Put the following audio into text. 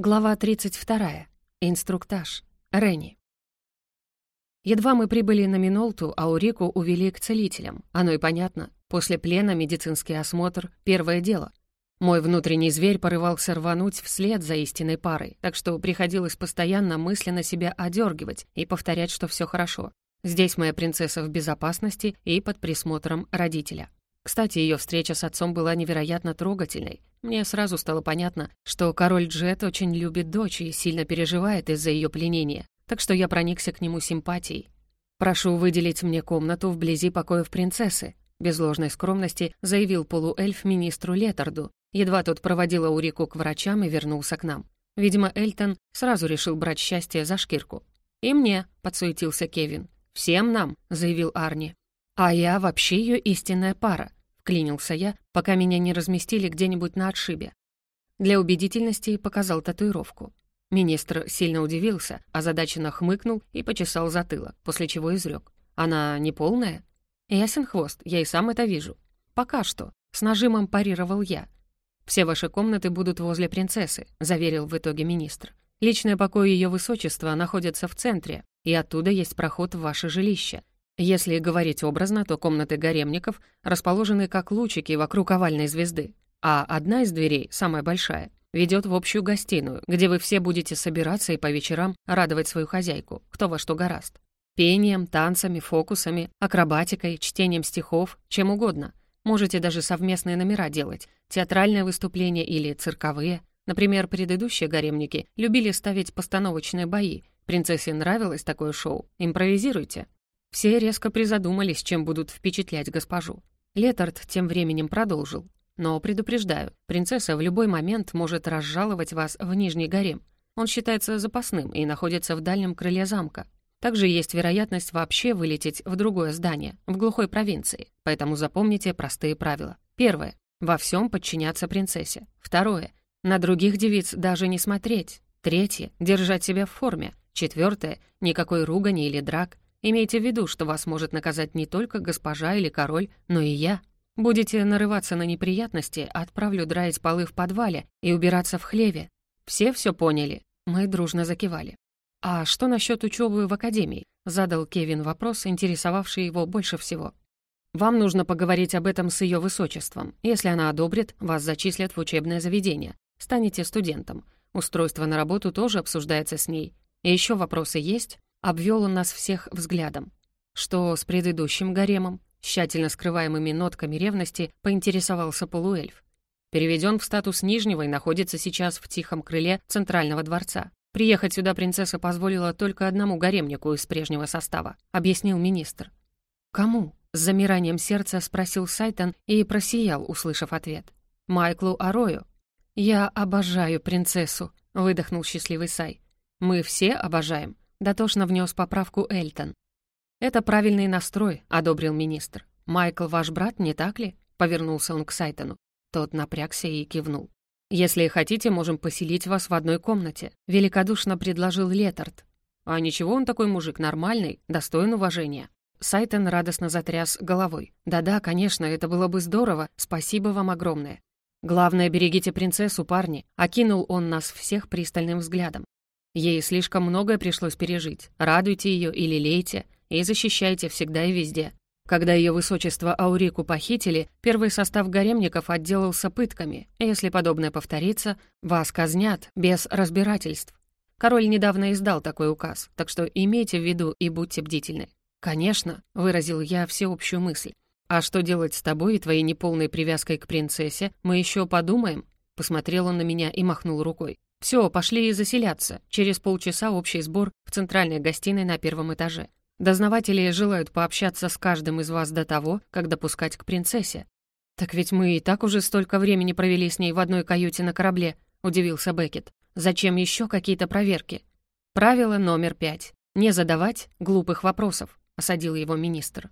Глава 32. Инструктаж. Ренни. Едва мы прибыли на Минолту, а Урику увели к целителям. Оно и понятно. После плена медицинский осмотр — первое дело. Мой внутренний зверь порывался рвануть вслед за истинной парой, так что приходилось постоянно мысленно себя одергивать и повторять, что все хорошо. Здесь моя принцесса в безопасности и под присмотром родителя. Кстати, ее встреча с отцом была невероятно трогательной. Мне сразу стало понятно, что король Джет очень любит дочь и сильно переживает из-за ее пленения, так что я проникся к нему симпатией. «Прошу выделить мне комнату вблизи покоев принцессы», без ложной скромности заявил полуэльф министру Летарду. Едва тот проводил Аурику к врачам и вернулся к нам. Видимо, Эльтон сразу решил брать счастье за шкирку. «И мне», — подсуетился Кевин. «Всем нам», — заявил Арни. «А я вообще ее истинная пара вклинился я, пока меня не разместили где-нибудь на отшибе. Для убедительности показал татуировку. Министр сильно удивился, озадаченно хмыкнул и почесал затылок, после чего изрек. «Она не полная?» «Ясен хвост, я и сам это вижу». «Пока что», — с нажимом парировал я. «Все ваши комнаты будут возле принцессы», — заверил в итоге министр. «Личное покой ее высочества находится в центре, и оттуда есть проход в ваше жилище. Если говорить образно, то комнаты гаремников расположены как лучики вокруг овальной звезды, а одна из дверей, самая большая, ведет в общую гостиную, где вы все будете собираться и по вечерам радовать свою хозяйку, кто во что гораст. Пением, танцами, фокусами, акробатикой, чтением стихов, чем угодно. Можете даже совместные номера делать, театральное выступление или цирковые. Например, предыдущие гаремники любили ставить постановочные бои. Принцессе нравилось такое шоу. Импровизируйте. Все резко призадумались, чем будут впечатлять госпожу. Летард тем временем продолжил. «Но предупреждаю, принцесса в любой момент может разжаловать вас в Нижний гарем. Он считается запасным и находится в дальнем крыле замка. Также есть вероятность вообще вылететь в другое здание, в глухой провинции. Поэтому запомните простые правила. Первое. Во всем подчиняться принцессе. Второе. На других девиц даже не смотреть. Третье. Держать себя в форме. Четвертое. Никакой ругани или драк. Имейте в виду, что вас может наказать не только госпожа или король, но и я. Будете нарываться на неприятности, отправлю драить полы в подвале и убираться в хлеве. Все все поняли?» Мы дружно закивали. «А что насчет учебы в академии?» — задал Кевин вопрос, интересовавший его больше всего. «Вам нужно поговорить об этом с ее высочеством. Если она одобрит, вас зачислят в учебное заведение. Станете студентом. Устройство на работу тоже обсуждается с ней. И еще вопросы есть?» Обвел он нас всех взглядом. Что с предыдущим гаремом? Тщательно скрываемыми нотками ревности поинтересовался полуэльф. Переведен в статус Нижнего и находится сейчас в тихом крыле Центрального дворца. Приехать сюда принцесса позволила только одному гаремнику из прежнего состава, объяснил министр. «Кому?» — с замиранием сердца спросил Сайтон и просиял, услышав ответ. «Майклу Арою». «Я обожаю принцессу», — выдохнул счастливый Сай. «Мы все обожаем», Дотошно внес поправку Эльтон. «Это правильный настрой», — одобрил министр. «Майкл ваш брат, не так ли?» — повернулся он к Сайтону. Тот напрягся и кивнул. «Если хотите, можем поселить вас в одной комнате», — великодушно предложил Летард. «А ничего, он такой мужик нормальный, достоин уважения». Сайтон радостно затряс головой. «Да-да, конечно, это было бы здорово, спасибо вам огромное». «Главное, берегите принцессу, парни», — окинул он нас всех пристальным взглядом. Ей слишком многое пришлось пережить. Радуйте ее и лелейте, и защищайте всегда и везде. Когда ее высочество Аурику похитили, первый состав гаремников отделался пытками. Если подобное повторится, вас казнят без разбирательств. Король недавно издал такой указ, так что имейте в виду и будьте бдительны. «Конечно», — выразил я всеобщую мысль. «А что делать с тобой и твоей неполной привязкой к принцессе, мы еще подумаем?» Посмотрел он на меня и махнул рукой. Все, пошли заселяться. Через полчаса общий сбор в центральной гостиной на первом этаже. Дознаватели желают пообщаться с каждым из вас до того, как допускать к принцессе. «Так ведь мы и так уже столько времени провели с ней в одной каюте на корабле», — удивился Беккет. «Зачем еще какие-то проверки?» «Правило номер пять. Не задавать глупых вопросов», — осадил его министр.